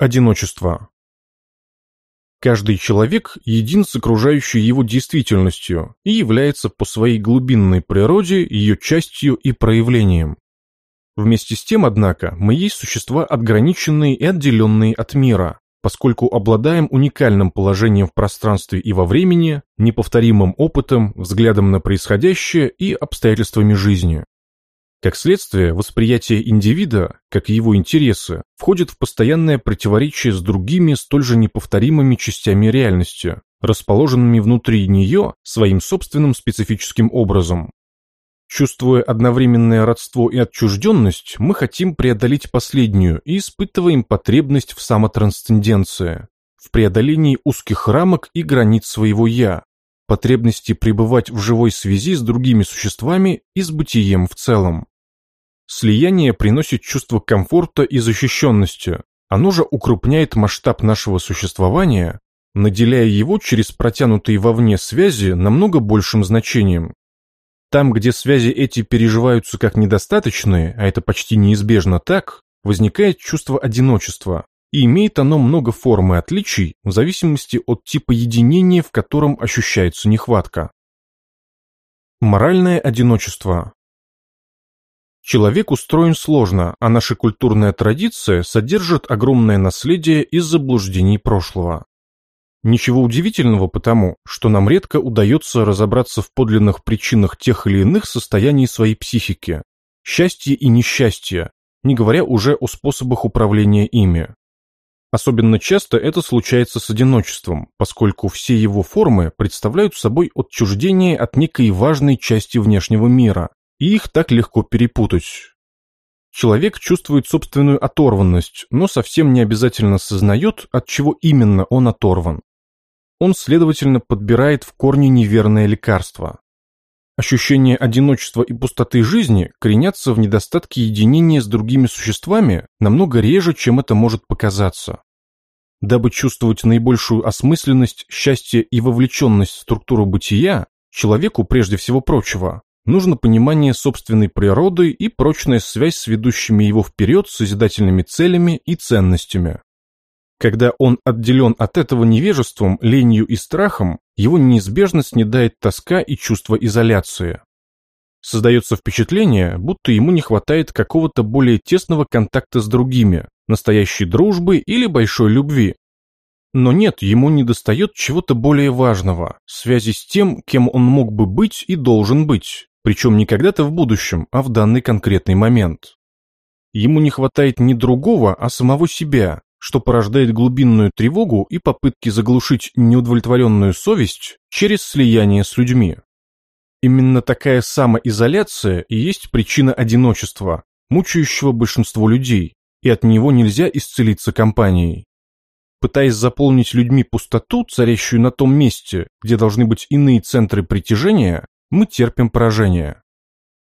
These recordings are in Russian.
Одиночество. Каждый человек един с окружающей его действительностью и является по своей глубинной природе ее частью и проявлением. Вместе с тем, однако, мы есть существа отграниченные и отделенные от мира, поскольку обладаем уникальным положением в пространстве и во времени, неповторимым опытом, взглядом на происходящее и обстоятельствами жизни. Как следствие, восприятие индивида, как и его интересы, входит в постоянное противоречие с другими столь же неповторимыми частями реальности, расположенными внутри нее своим собственным специфическим образом. Чувствуя одновременное родство и отчужденность, мы хотим преодолеть последнюю и испытываем потребность в самотрансценденции, в преодолении узких рамок и границ своего «я», потребности пребывать в живой связи с другими существами и с бытием в целом. Слияние приносит чувство комфорта и защищенности. Оно же укрупняет масштаб нашего существования, наделяя его через протянутые вовне связи намного большим значением. Там, где связи эти переживаются как недостаточные, а это почти неизбежно так, возникает чувство одиночества, и имеет оно много форм и отличий в зависимости от типа единения, в котором ощущается нехватка. Моральное одиночество Человек устроен сложно, а наша культурная традиция содержит огромное наследие из заблуждений прошлого. Ничего удивительного потому, что нам редко удается разобраться в подлинных причинах тех или иных состояний своей психики, счастья и несчастья, не говоря уже о способах управления ими. Особенно часто это случается с одиночеством, поскольку все его формы представляют собой отчуждение от некой важной части внешнего мира, и их так легко перепутать. Человек чувствует собственную оторванность, но совсем не обязательно сознает, от чего именно он оторван. Он, следовательно, подбирает в корне неверное лекарство. Ощущение одиночества и пустоты жизни коренятся в недостатке единения с другими существами намного реже, чем это может показаться. Дабы чувствовать наибольшую осмысленность, счастье и вовлеченность в структуру бытия, человеку, прежде всего прочего, нужно понимание собственной природы и прочная связь с ведущими его вперед созидательными целями и ценностями. Когда он отделен от этого невежеством, ленью и страхом, его неизбежно снедает тоска и чувство изоляции. Создается впечатление, будто ему не хватает какого-то более тесного контакта с другими, настоящей дружбы или большой любви. Но нет, ему недостает чего-то более важного, связи с тем, кем он мог бы быть и должен быть, причем не когда-то в будущем, а в данный конкретный момент. Ему не хватает не другого, а самого себя, что порождает глубинную тревогу и попытки заглушить неудовлетворенную совесть через слияние с людьми. Именно такая самоизоляция и есть причина одиночества, мучающего большинство людей, и от него нельзя исцелиться компанией. Пытаясь заполнить людьми пустоту, царящую на том месте, где должны быть иные центры притяжения, мы терпим поражение.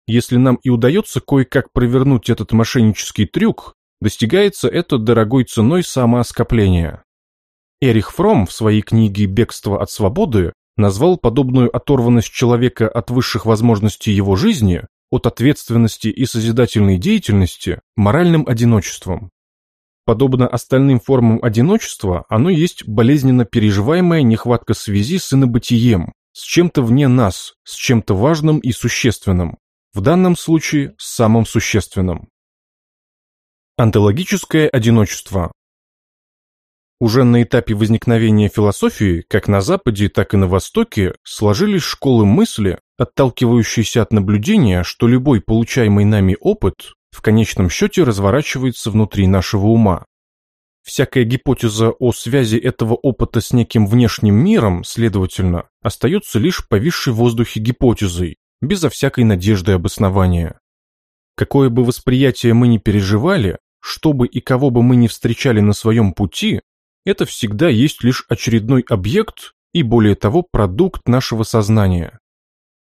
Если нам и удается кое-как провернуть этот мошеннический трюк, достигается это дорогой ценой самооскопления. Эрих Фром в своей книге «Бегство от свободы» назвал подобную оторванность человека от высших возможностей его жизни, от ответственности и созидательной деятельности, моральным одиночеством. Подобно остальным формам одиночества, оно есть болезненно переживаемая нехватка связи с инобытием, с чем-то вне нас, с чем-то важным и существенным, в данном случае с самым существенным. Антологическое одиночество Уже на этапе возникновения философии, как на Западе, так и на Востоке, сложились школы мысли, отталкивающиеся от наблюдения, что любой получаемый нами опыт в конечном счете разворачивается внутри нашего ума, Всякая гипотеза о связи этого опыта с неким внешним миром, следовательно, остается лишь повисшей в воздухе гипотезой, безо всякой надежды обоснования. Какое бы восприятие мы ни переживали, что бы и кого бы мы ни встречали на своем пути, это всегда есть лишь очередной объект и, более того, продукт нашего сознания.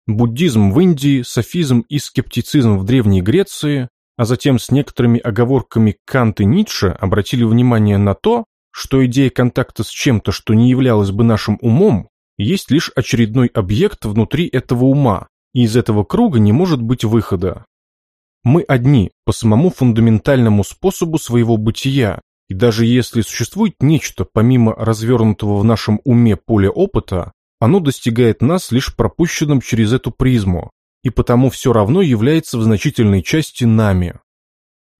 Буддизм в Индии, софизм и скептицизм в Древней Греции а затем с некоторыми оговорками Кант и Ницше обратили внимание на то, что идея контакта с чем-то, что не являлось бы нашим умом, есть лишь очередной объект внутри этого ума, и из этого круга не может быть выхода. Мы одни по самому фундаментальному способу своего бытия, И даже если существует нечто помимо развернутого в нашем уме поля опыта, оно достигает нас лишь пропущенным через эту призму, и потому все равно является в значительной части нами.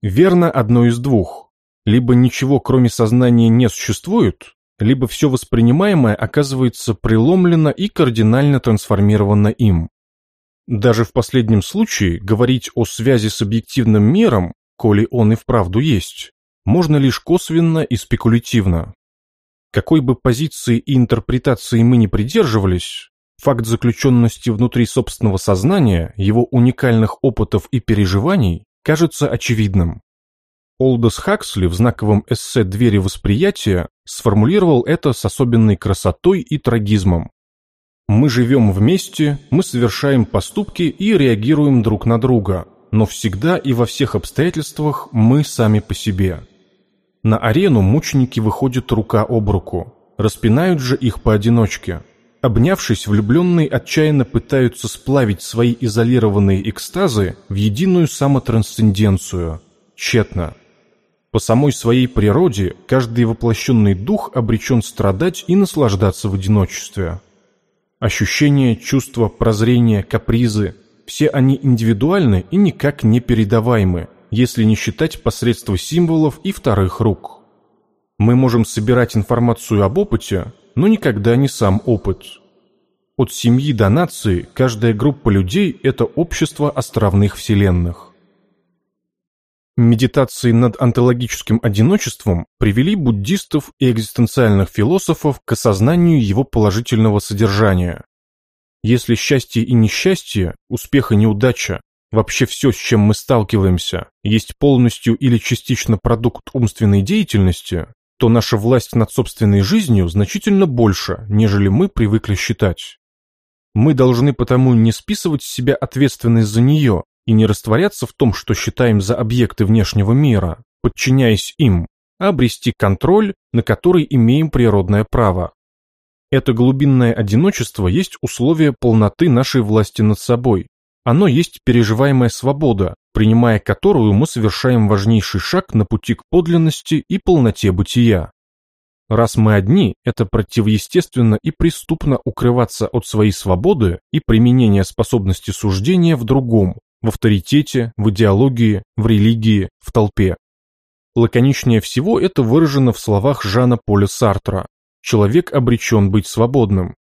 Верно одно из двух. Либо ничего кроме сознания не существует, либо все воспринимаемое оказывается преломлено и кардинально трансформировано им. Даже в последнем случае говорить о связи с объективным миром, коли он и вправду есть, можно лишь косвенно и спекулятивно. Какой бы позиции и интерпретации мы ни придерживались, факт заключенности внутри собственного сознания, его уникальных опытов и переживаний кажется очевидным. Олдос Хаксли в знаковом эссе «Двери восприятия» сформулировал это с особенной красотой и трагизмом. Мы живем вместе, мы совершаем поступки и реагируем друг на друга, но всегда и во всех обстоятельствах мы сами по себе. На арену мученики выходят рука об руку, распинают же их поодиночке. Обнявшись, влюбленные отчаянно пытаются сплавить свои изолированные экстазы в единую самотрансценденцию. Тщетно. По самой своей природе каждый воплощенный дух обречен страдать и наслаждаться в одиночестве. Ощущения, чувства, прозрения, капризы – все они индивидуальны и никак не передаваемы, если не считать посредства символов и вторых рук. Мы можем собирать информацию об опыте, но никогда не сам опыт. От семьи до нации каждая группа людей – это общество островных вселенных. Медитации над онтологическим одиночеством привели буддистов и экзистенциальных философов к осознанию его положительного содержания. Если счастье и несчастье, успех и неудача, вообще все, с чем мы сталкиваемся, есть полностью или частично продукт умственной деятельности, то наша власть над собственной жизнью значительно больше, нежели мы привыкли считать. Мы должны потому не списывать с себя ответственность за нее, и не растворяться в том, что считаем за объекты внешнего мира, подчиняясь им, а обрести контроль, на который имеем природное право. Это глубинное одиночество есть условие полноты нашей власти над собой. Оно есть переживаемая свобода, принимая которую мы совершаем важнейший шаг на пути к подлинности и полноте бытия. Раз мы одни, это противоестественно и преступно укрываться от своей свободы и применения способности суждения в другом, в авторитете, в идеологии, в религии, в толпе. Лаконичнее всего это выражено в словах Жана Поля Сартра «Человек обречен быть свободным».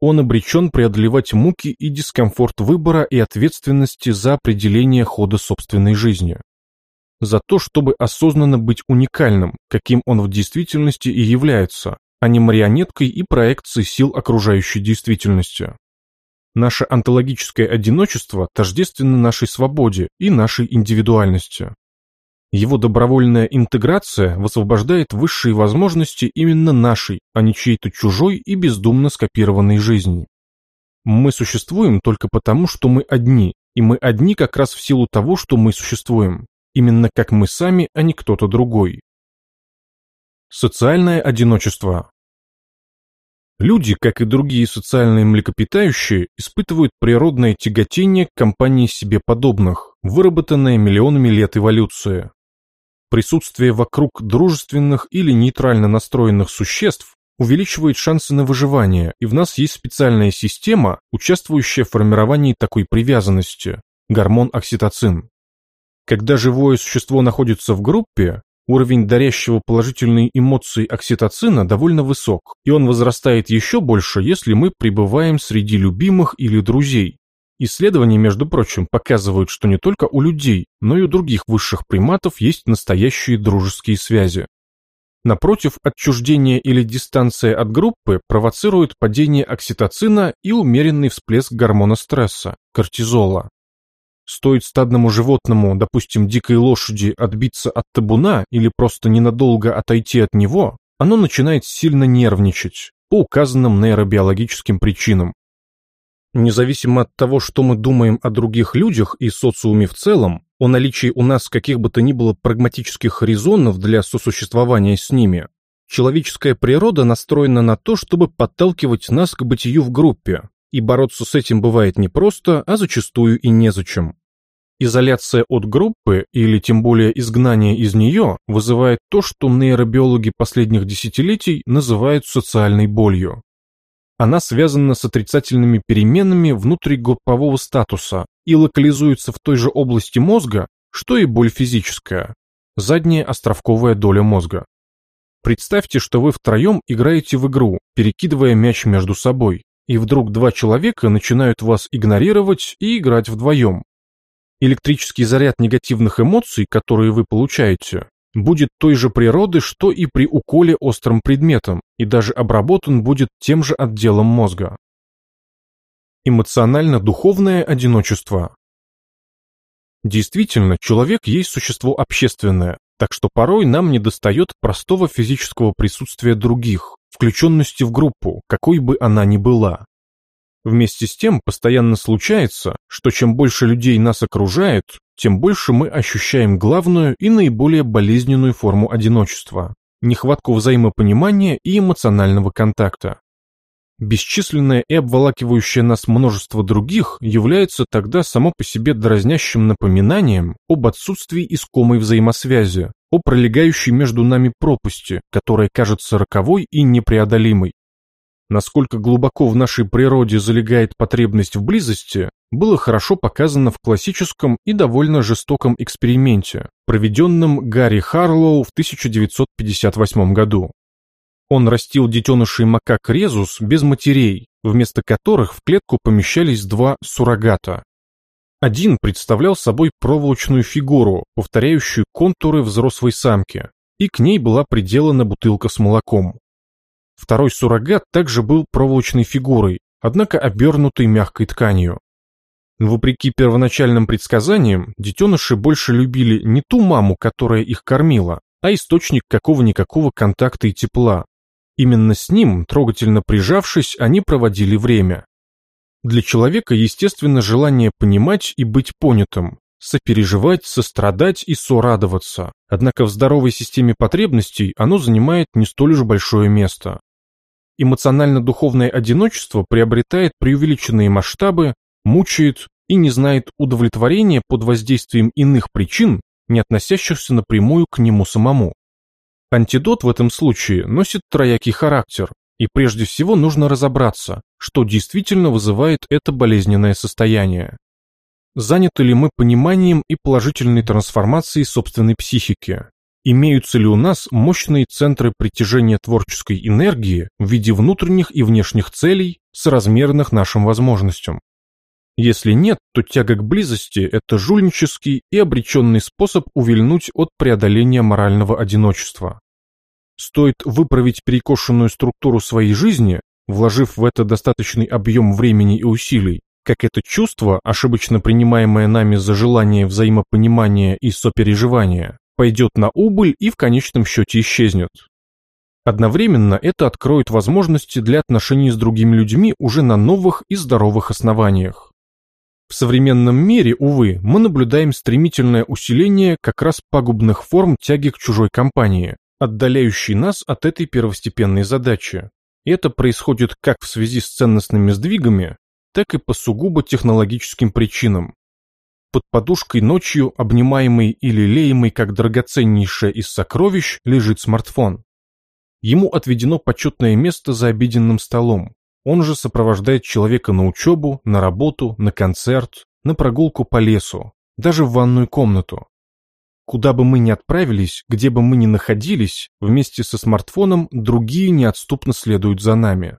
Он обречен преодолевать муки и дискомфорт выбора и ответственности за определение хода собственной жизни. За то, чтобы осознанно быть уникальным, каким он в действительности и является, а не марионеткой и проекцией сил окружающей действительности. Наше онтологическое одиночество тождественно нашей свободе и нашей индивидуальности. Его добровольная интеграция высвобождает высшие возможности именно нашей, а не чьей-то чужой и бездумно скопированной жизни. Мы существуем только потому, что мы одни, и мы одни как раз в силу того, что мы существуем, именно как мы сами, а не кто-то другой. Социальное одиночество Люди, как и другие социальные млекопитающие, испытывают природное тяготение к компании себе подобных, выработанное миллионами лет эволюции. Присутствие вокруг дружественных или нейтрально настроенных существ увеличивает шансы на выживание, и в нас есть специальная система, участвующая в формировании такой привязанности – гормон окситоцин. Когда живое существо находится в группе, Уровень дарящего положительные эмоции окситоцина довольно высок, и он возрастает еще больше, если мы пребываем среди любимых или друзей. Исследования, между прочим, показывают, что не только у людей, но и у других высших приматов есть настоящие дружеские связи. Напротив, отчуждение или дистанция от группы провоцирует падение окситоцина и умеренный всплеск гормона стресса – кортизола. Стоит стадному животному, допустим, дикой лошади, отбиться от табуна или просто ненадолго отойти от него, оно начинает сильно нервничать по указанным нейробиологическим причинам. Независимо от того, что мы думаем о других людях и социуме в целом, о наличии у нас каких бы то ни было прагматических резонов для сосуществования с ними, человеческая природа настроена на то, чтобы подталкивать нас к бытию в группе, и бороться с этим бывает не просто, а зачастую и незачем. Изоляция от группы или тем более изгнание из нее вызывает то, что нейробиологи последних десятилетий называют социальной болью. Она связана с отрицательными переменами внутригруппового статуса и локализуется в той же области мозга, что и боль физическая, задняя островковая доля мозга. Представьте, что вы втроем играете в игру, перекидывая мяч между собой, и вдруг два человека начинают вас игнорировать и играть вдвоем, Электрический заряд негативных эмоций, которые вы получаете, будет той же природы, что и при уколе острым предметом, и даже обработан будет тем же отделом мозга. Эмоционально-духовное одиночество. Действительно, человек есть существо общественное, так что порой нам недостает простого физического присутствия других, включенности в группу, какой бы она ни была. Вместе с тем постоянно случается, что чем больше людей нас окружает, тем больше мы ощущаем главную и наиболее болезненную форму одиночества – нехватку взаимопонимания и эмоционального контакта. Бесчисленное и обволакивающее нас множество других является тогда само по себе дразнящим напоминанием об отсутствии искомой взаимосвязи, о пролегающей между нами пропасти, которая кажется роковой и непреодолимой. Насколько глубоко в нашей природе залегает потребность в близости, было хорошо показано в классическом и довольно жестоком эксперименте, проведенном Гарри Харлоу в 1958 году. Он растил детенышей макак резус без матерей, вместо которых в клетку помещались два суррогата. Один представлял собой проволочную фигуру, повторяющую контуры взрослой самки, и к ней была приделана бутылка с молоком. Второй суррогат также был проволочной фигурой, однако обернутой мягкой тканью. Вопреки первоначальным предсказаниям, детеныши больше любили не ту маму, которая их кормила, а источник какого-никакого контакта и тепла. Именно с ним, трогательно прижавшись, они проводили время. Для человека естественно желание понимать и быть понятым, сопереживать, сострадать и сорадоваться. Однако в здоровой системе потребностей оно занимает не столь уж большое место. Эмоционально-духовное одиночество приобретает преувеличенные масштабы, мучает и не знает удовлетворения под воздействием иных причин, не относящихся напрямую к нему самому. Антидот в этом случае носит троякий характер, и прежде всего нужно разобраться, что действительно вызывает это болезненное состояние. Заняты ли мы пониманием и положительной трансформацией собственной психики? Имеются ли у нас мощные центры притяжения творческой энергии в виде внутренних и внешних целей, соразмерных нашим возможностям? Если нет, то тяга к близости – это жульнический и обреченный способ увильнуть от преодоления морального одиночества. Стоит выправить перекошенную структуру своей жизни, вложив в это достаточный объем времени и усилий, как это чувство, ошибочно принимаемое нами за желание взаимопонимания и сопереживания, пойдет на убыль и в конечном счете исчезнет. Одновременно это откроет возможности для отношений с другими людьми уже на новых и здоровых основаниях. В современном мире, увы, мы наблюдаем стремительное усиление как раз пагубных форм тяги к чужой компании, отдаляющей нас от этой первостепенной задачи. И это происходит как в связи с ценностными сдвигами, так и по сугубо технологическим причинам, под подушкой ночью, обнимаемый или леемый как драгоценнейшее из сокровищ, лежит смартфон. Ему отведено почетное место за обеденным столом. Он же сопровождает человека на учебу, на работу, на концерт, на прогулку по лесу, даже в ванную комнату. Куда бы мы ни отправились, где бы мы ни находились, вместе со смартфоном другие неотступно следуют за нами.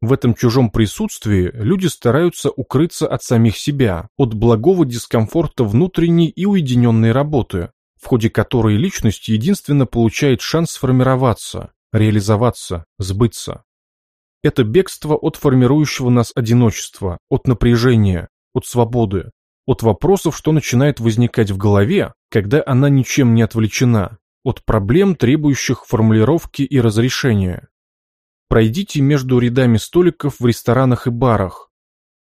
В этом чужом присутствии люди стараются укрыться от самих себя, от благого дискомфорта внутренней и уединенной работы, в ходе которой личность единственно получает шанс сформироваться, реализоваться, сбыться. Это бегство от формирующего нас одиночества, от напряжения, от свободы, от вопросов, что начинает возникать в голове, когда она ничем не отвлечена, от проблем, требующих формулировки и разрешения. Пройдите между рядами столиков в ресторанах и барах.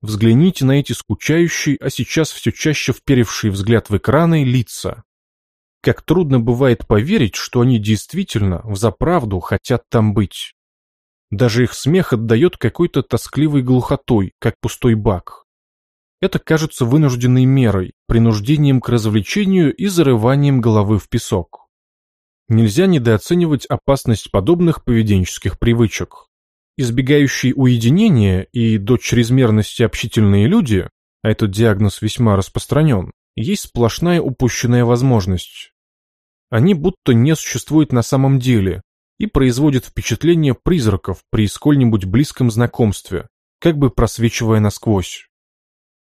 Взгляните на эти скучающие, а сейчас все чаще вперевшие взгляд в экраны лица. Как трудно бывает поверить, что они действительно, взаправду, хотят там быть. Даже их смех отдает какой-то тоскливой глухотой, как пустой бак. это кажется вынужденной мерой, принуждением к развлечению и зарыванием головы в песок. Нельзя недооценивать опасность подобных поведенческих привычек. Избегающие уединения и до чрезмерности общительные люди, а этот диагноз весьма распространен, есть сплошная упущенная возможность. Они будто не существуют на самом деле и производят впечатление призраков при сколь-нибудь близком знакомстве, как бы просвечивая насквозь.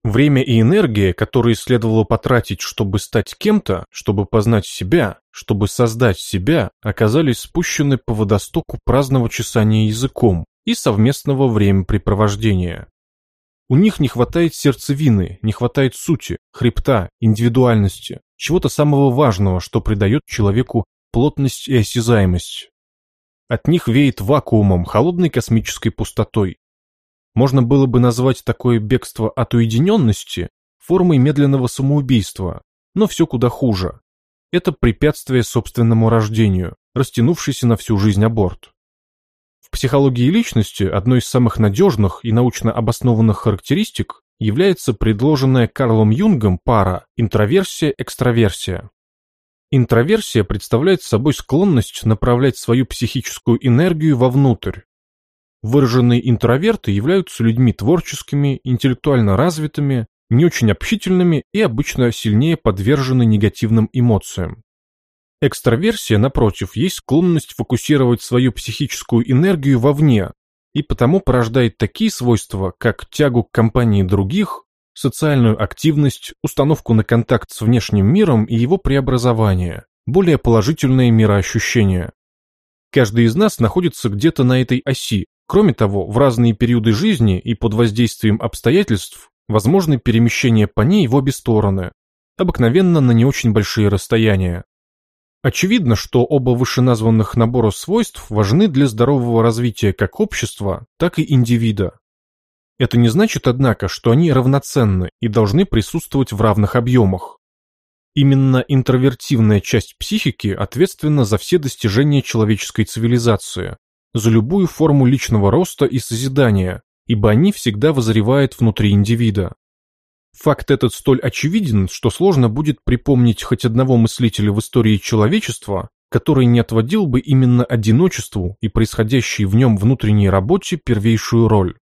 Время и энергия, которые следовало потратить, чтобы стать кем-то, чтобы познать себя, чтобы создать себя, оказались спущены по водостоку праздного чесания языком и совместного времяпрепровождения. У них не хватает сердцевины, не хватает сути, хребта, индивидуальности, чего-то самого важного, что придает человеку плотность и осязаемость. От них веет вакуумом, холодной космической пустотой, можно было бы назвать такое бегство от уединенности формой медленного самоубийства, но все куда хуже. Это препятствие собственному рождению, растянувшийся на всю жизнь аборт. В психологии личности одной из самых надежных и научно обоснованных характеристик является предложенная Карлом Юнгом пара интроверсия-экстраверсия. Интроверсия представляет собой склонность направлять свою психическую энергию вовнутрь, Выраженные интроверты являются людьми творческими, интеллектуально развитыми, не очень общительными и обычно сильнее подвержены негативным эмоциям. Экстраверсия, напротив, есть склонность фокусировать свою психическую энергию вовне и потому порождает такие свойства, как тягу к компании других, социальную активность, установку на контакт с внешним миром и его преобразование, более положительные мироощущения. Каждый из нас находится где-то на этой оси, Кроме того, в разные периоды жизни и под воздействием обстоятельств возможны перемещения по ней в обе стороны, обыкновенно на не очень большие расстояния. Очевидно, что оба вышеназванных набора свойств важны для здорового развития как общества, так и индивида. Это не значит, однако, что они равноценны и должны присутствовать в равных объемах. Именно интровертивная часть психики ответственна за все достижения человеческой цивилизации, за любую форму личного роста и созидания, ибо они всегда возревают внутри индивида. Факт этот столь очевиден, что сложно будет припомнить хоть одного мыслителя в истории человечества, который не отводил бы именно одиночеству и происходящей в нем внутренней работе первейшую роль.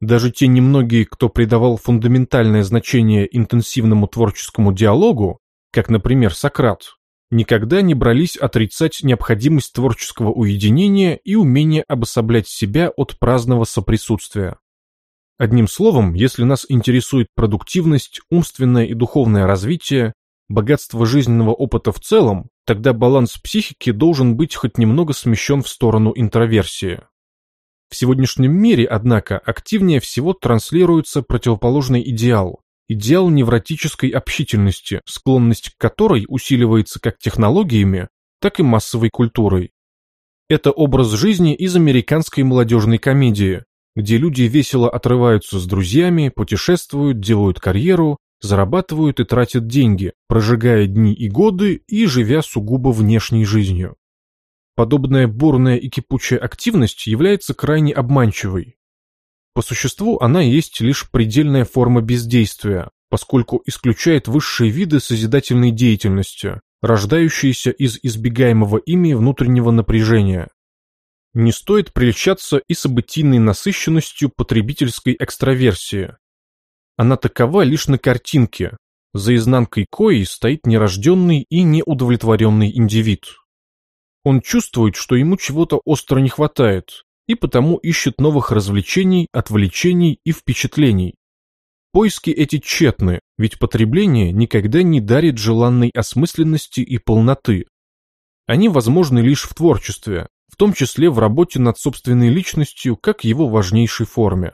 Даже те немногие, кто придавал фундаментальное значение интенсивному творческому диалогу, как, например, Сократ, никогда не брались отрицать необходимость творческого уединения и умения обособлять себя от праздного соприсутствия. Одним словом, если нас интересует продуктивность, умственное и духовное развитие, богатство жизненного опыта в целом, тогда баланс психики должен быть хоть немного смещен в сторону интроверсии. В сегодняшнем мире, однако, активнее всего транслируется противоположный идеал, идеал невротической общительности, склонность к которой усиливается как технологиями, так и массовой культурой. Это образ жизни из американской молодежной комедии, где люди весело отрываются с друзьями, путешествуют, делают карьеру, зарабатывают и тратят деньги, прожигая дни и годы и живя сугубо внешней жизнью. Подобная бурная и кипучая активность является крайне обманчивой, по существу она есть лишь предельная форма бездействия, поскольку исключает высшие виды созидательной деятельности, рождающиеся из избегаемого ими внутреннего напряжения. Не стоит прельщаться и событийной насыщенностью потребительской экстраверсии. Она такова лишь на картинке, за изнанкой кои стоит нерожденный и неудовлетворенный индивид. Он чувствует, что ему чего-то остро не хватает, и потому ищет новых развлечений, отвлечений и впечатлений. Поиски эти тщетны, ведь потребление никогда не дарит желанной осмысленности и полноты. Они возможны лишь в творчестве, в том числе в работе над собственной личностью как его важнейшей форме.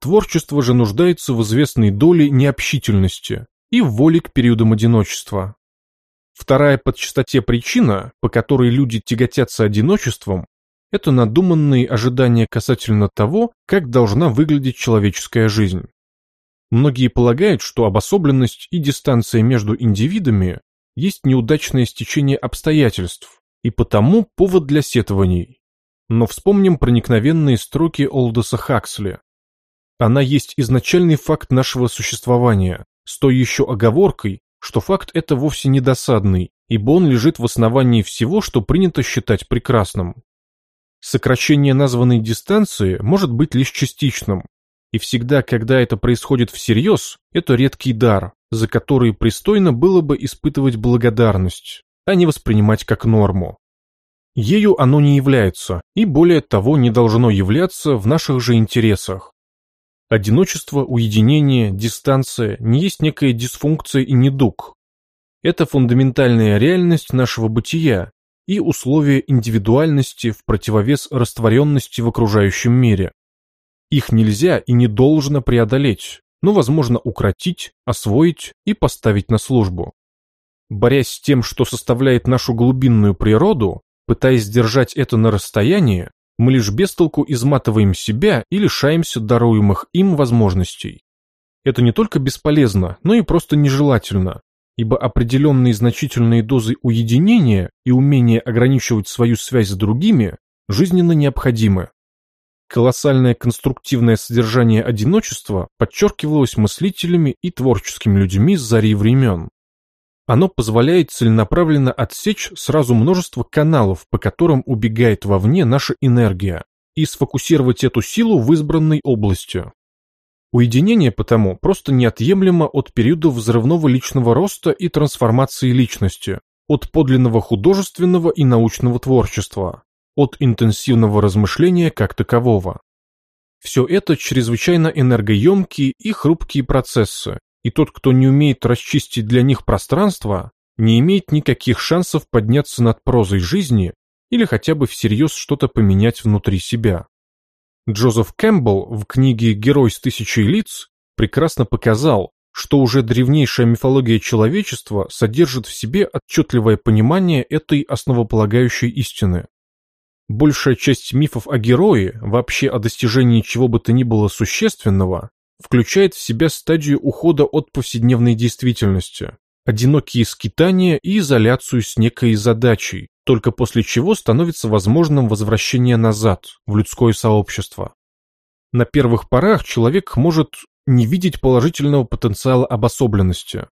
Творчество же нуждается в известной доле необщительности и в воле к периодам одиночества. Вторая по частоте причина, по которой люди тяготятся одиночеством, это надуманные ожидания касательно того, как должна выглядеть человеческая жизнь. Многие полагают, что обособленность и дистанция между индивидами есть неудачное стечение обстоятельств и потому повод для сетований. Но вспомним проникновенные строки Олдоса Хаксли. Она есть изначальный факт нашего существования, с той еще оговоркой, что факт это вовсе не досадный, ибо он лежит в основании всего, что принято считать прекрасным. Сокращение названной дистанции может быть лишь частичным, и всегда, когда это происходит всерьез, это редкий дар, за который пристойно было бы испытывать благодарность, а не воспринимать как норму. Ею оно не является, и более того не должно являться в наших же интересах. Одиночество, уединение, дистанция не есть некая дисфункция и недуг. Это фундаментальная реальность нашего бытия и условия индивидуальности в противовес растворенности в окружающем мире. Их нельзя и не должно преодолеть, но возможно укротить, освоить и поставить на службу. Борясь с тем, что составляет нашу глубинную природу, пытаясь держать это на расстоянии, мы лишь без толку изматываем себя и лишаемся даруемых им возможностей. Это не только бесполезно, но и просто нежелательно, ибо определенные значительные дозы уединения и умение ограничивать свою связь с другими жизненно необходимы. Колоссальное конструктивное содержание одиночества подчеркивалось мыслителями и творческими людьми с зари времен. Оно позволяет целенаправленно отсечь сразу множество каналов, по которым убегает вовне наша энергия, и сфокусировать эту силу в избранной области. Уединение потому просто неотъемлемо от периода взрывного личного роста и трансформации личности, от подлинного художественного и научного творчества, от интенсивного размышления как такового. Все это чрезвычайно энергоемкие и хрупкие процессы, и тот, кто не умеет расчистить для них пространство, не имеет никаких шансов подняться над прозой жизни или хотя бы всерьез что-то поменять внутри себя. Джозеф Кэмпбелл в книге «Герой с тысячей лиц» прекрасно показал, что уже древнейшая мифология человечества содержит в себе отчетливое понимание этой основополагающей истины. Большая часть мифов о герое, вообще о достижении чего бы то ни было существенного, включает в себя стадию ухода от повседневной действительности, одинокие скитания и изоляцию с некой задачей, только после чего становится возможным возвращение назад, в людское сообщество. На первых порах человек может не видеть положительного потенциала обособленности.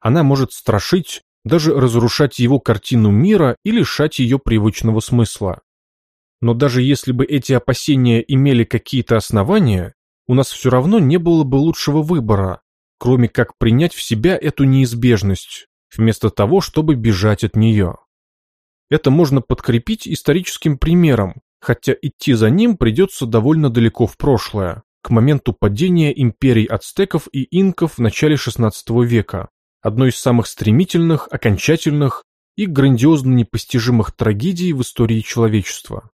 Она может страшить, даже разрушать его картину мира и лишать ее привычного смысла. Но даже если бы эти опасения имели какие-то основания, у нас все равно не было бы лучшего выбора, кроме как принять в себя эту неизбежность, вместо того, чтобы бежать от нее. Это можно подкрепить историческим примером, хотя идти за ним придется довольно далеко в прошлое, к моменту падения империй ацтеков и инков в начале XVI века, одной из самых стремительных, окончательных и грандиозно непостижимых трагедий в истории человечества.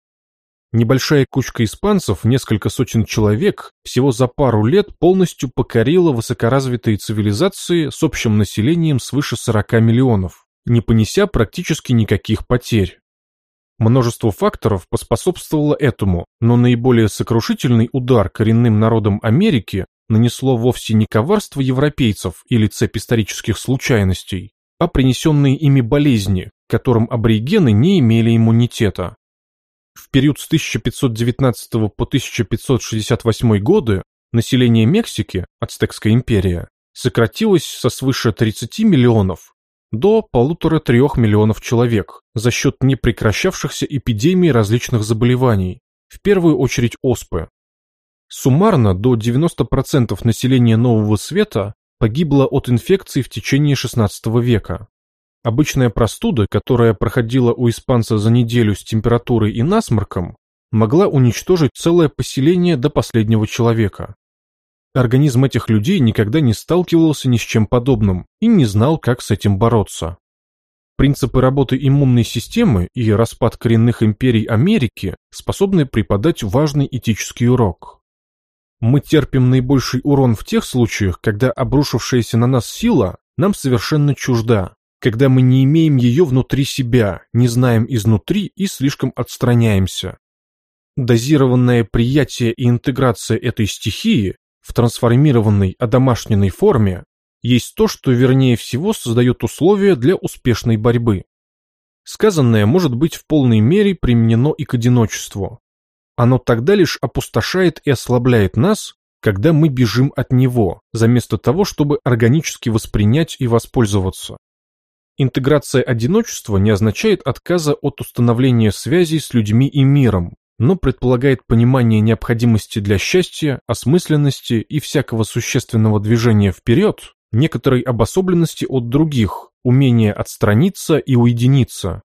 Небольшая кучка испанцев, несколько сотен человек, всего за пару лет полностью покорила высокоразвитые цивилизации с общим населением свыше 40 миллионов, не понеся практически никаких потерь. Множество факторов поспособствовало этому, но наиболее сокрушительный удар коренным народам Америки нанесло вовсе не коварство европейцев или цепь исторических случайностей, а принесенные ими болезни, которым аборигены не имели иммунитета. В период с 1519 по 1568 годы население Мексики, Ацтекская империя, сократилось со свыше 30 миллионов до полутора-трех миллионов человек за счет непрекращавшихся эпидемий различных заболеваний, в первую очередь оспы. Суммарно до 90% населения Нового Света погибло от инфекций в течение XVI века. Обычная простуда, которая проходила у испанца за неделю с температурой и насморком, могла уничтожить целое поселение до последнего человека. Организм этих людей никогда не сталкивался ни с чем подобным и не знал, как с этим бороться. Принципы работы иммунной системы и распад коренных империй Америки способны преподать важный этический урок. Мы терпим наибольший урон в тех случаях, когда обрушившаяся на нас сила нам совершенно чужда, когда мы не имеем ее внутри себя, не знаем изнутри и слишком отстраняемся. Дозированное приятие и интеграция этой стихии в трансформированной одомашненной форме есть то, что вернее всего создает условия для успешной борьбы. Сказанное может быть в полной мере применено и к одиночеству. Оно тогда лишь опустошает и ослабляет нас, когда мы бежим от него, заместо того, чтобы органически воспринять и воспользоваться. Интеграция одиночества не означает отказа от установления связей с людьми и миром, но предполагает понимание необходимости для счастья, осмысленности и всякого существенного движения вперед, некоторой обособленности от других, умение отстраниться и уединиться.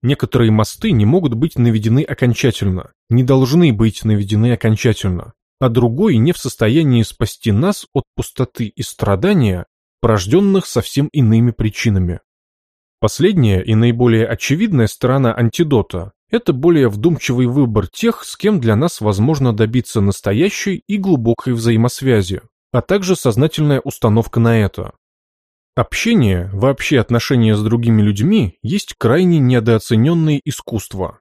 Некоторые мосты не могут быть наведены окончательно, не должны быть наведены окончательно, а другой не в состоянии спасти нас от пустоты и страдания, порожденных совсем иными причинами. Последняя и наиболее очевидная сторона антидота – это более вдумчивый выбор тех, с кем для нас возможно добиться настоящей и глубокой взаимосвязи, а также сознательная установка на это. Общение, вообще отношения с другими людьми, есть крайне недооцененное искусство.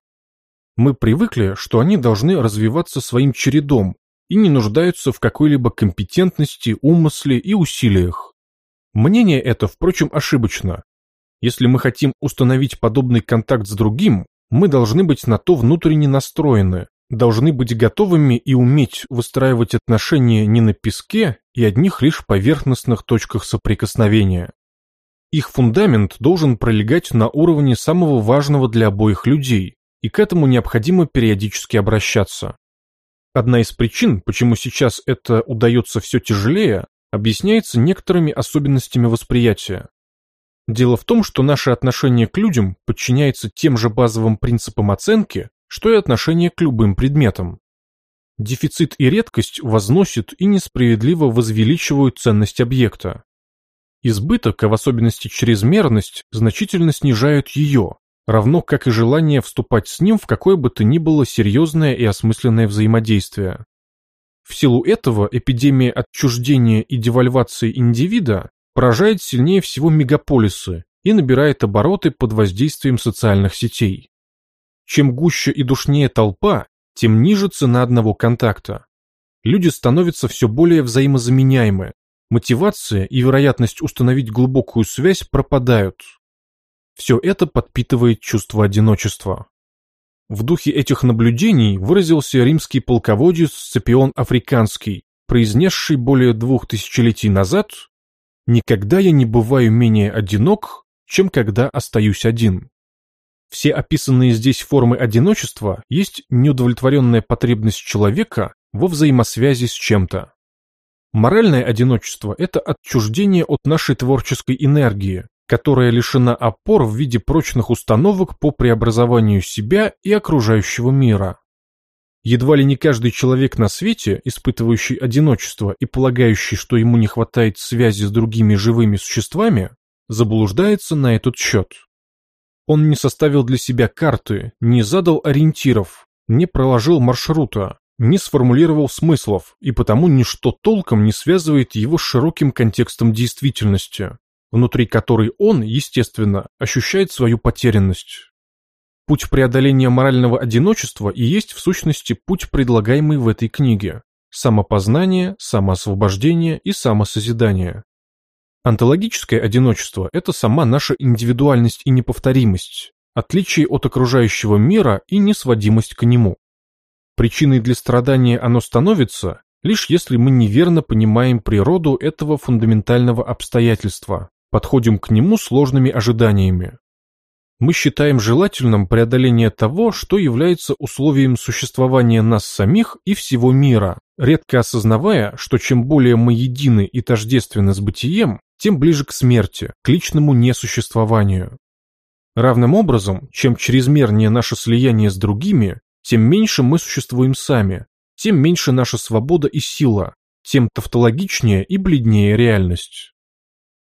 Мы привыкли, что они должны развиваться своим чередом и не нуждаются в какой-либо компетентности, умысле и усилиях. Мнение это, впрочем, ошибочно, если мы хотим установить подобный контакт с другим, мы должны быть на то внутренне настроены, должны быть готовыми и уметь выстраивать отношения не на песке и одних лишь поверхностных точках соприкосновения. Их фундамент должен пролегать на уровне самого важного для обоих людей, и к этому необходимо периодически обращаться. Одна из причин, почему сейчас это удается все тяжелее, объясняется некоторыми особенностями восприятия. Дело в том, что наше отношение к людям подчиняется тем же базовым принципам оценки, что и отношение к любым предметам. Дефицит и редкость возносят и несправедливо возвеличивают ценность объекта. Избыток, а в особенности чрезмерность, значительно снижают ее, равно как и желание вступать с ним в какое бы то ни было серьезное и осмысленное взаимодействие. В силу этого эпидемия отчуждения и девальвации индивида поражает сильнее всего мегаполисы и набирает обороты под воздействием социальных сетей. Чем гуще и душнее толпа, тем ниже цена одного контакта. Люди становятся все более взаимозаменяемы, мотивация и вероятность установить глубокую связь пропадают. Все это подпитывает чувство одиночества. В духе этих наблюдений выразился римский полководец Сципион Африканский, произнесший более двух тысячелетий назад Никогда я не бываю менее одинок, чем когда остаюсь один. Все описанные здесь формы одиночества есть неудовлетворенная потребность человека во взаимосвязи с чем-то. Моральное одиночество – это отчуждение от нашей творческой энергии, которая лишена опор в виде прочных установок по преобразованию себя и окружающего мира. Едва ли не каждый человек на свете, испытывающий одиночество и полагающий, что ему не хватает связи с другими живыми существами, заблуждается на этот счет. Он не составил для себя карты, не задал ориентиров, не проложил маршрута, не сформулировал смыслов, и потому ничто толком не связывает его с широким контекстом действительности, внутри которой он, естественно, ощущает свою потерянность. Путь преодоления морального одиночества и есть в сущности путь, предлагаемый в этой книге. Самопознание, самоосвобождение и самосозидание. Онтологическое одиночество – это сама наша индивидуальность и неповторимость, отличие от окружающего мира и несводимость к нему. Причиной для страдания оно становится, лишь если мы неверно понимаем природу этого фундаментального обстоятельства, подходим к нему сложными ожиданиями мы считаем желательным преодоление того, что является условием существования нас самих и всего мира, редко осознавая, что чем более мы едины и тождественны с бытием, тем ближе к смерти, к личному несуществованию. Равным образом, чем чрезмернее наше слияние с другими, тем меньше мы существуем сами, тем меньше наша свобода и сила, тем тавтологичнее и бледнее реальность.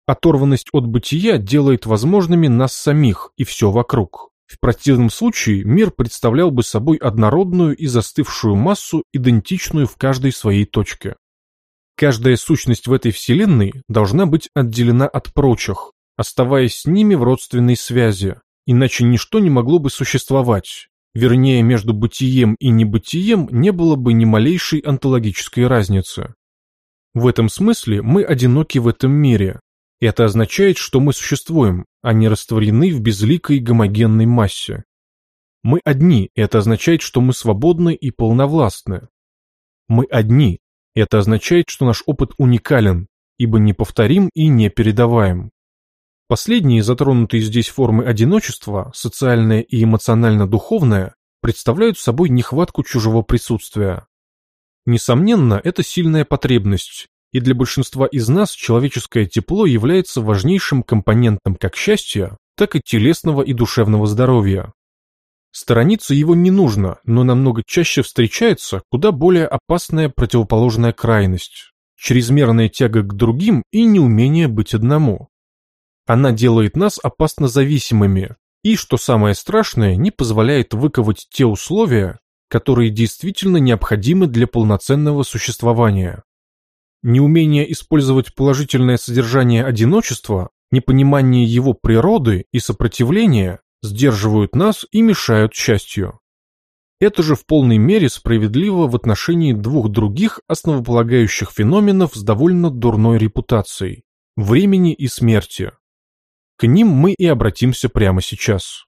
Оторванность от бытия делает возможными нас самих и все вокруг. В противном случае мир представлял бы собой однородную и застывшую массу, идентичную в каждой своей точке. Каждая сущность в этой вселенной должна быть отделена от прочих, оставаясь с ними в родственной связи, иначе ничто не могло бы существовать. Вернее, между бытием и небытием не было бы ни малейшей онтологической разницы. В этом смысле мы одиноки в этом мире, это означает, что мы существуем, а не растворены в безликой гомогенной массе. Мы одни, и это означает, что мы свободны и полновластны. Мы одни, Это означает, что наш опыт уникален, ибо неповторим и непередаваем. Последние затронутые здесь формы одиночества, социальное и эмоционально-духовное, представляют собой нехватку чужого присутствия. Несомненно, это сильная потребность, и для большинства из нас человеческое тепло является важнейшим компонентом как счастья, так и телесного и душевного здоровья. Сторониться его не нужно, но намного чаще встречается куда более опасная противоположная крайность – чрезмерная тяга к другим и неумение быть одному. Она делает нас опасно зависимыми и, что самое страшное, не позволяет выковать те условия, которые действительно необходимы для полноценного существования. Неумение использовать положительное содержание одиночества, непонимание его природы и сопротивление сдерживают нас и мешают счастью. Это же в полной мере справедливо в отношении двух других основополагающих феноменов с довольно дурной репутацией – времени и смерти. К ним мы и обратимся прямо сейчас.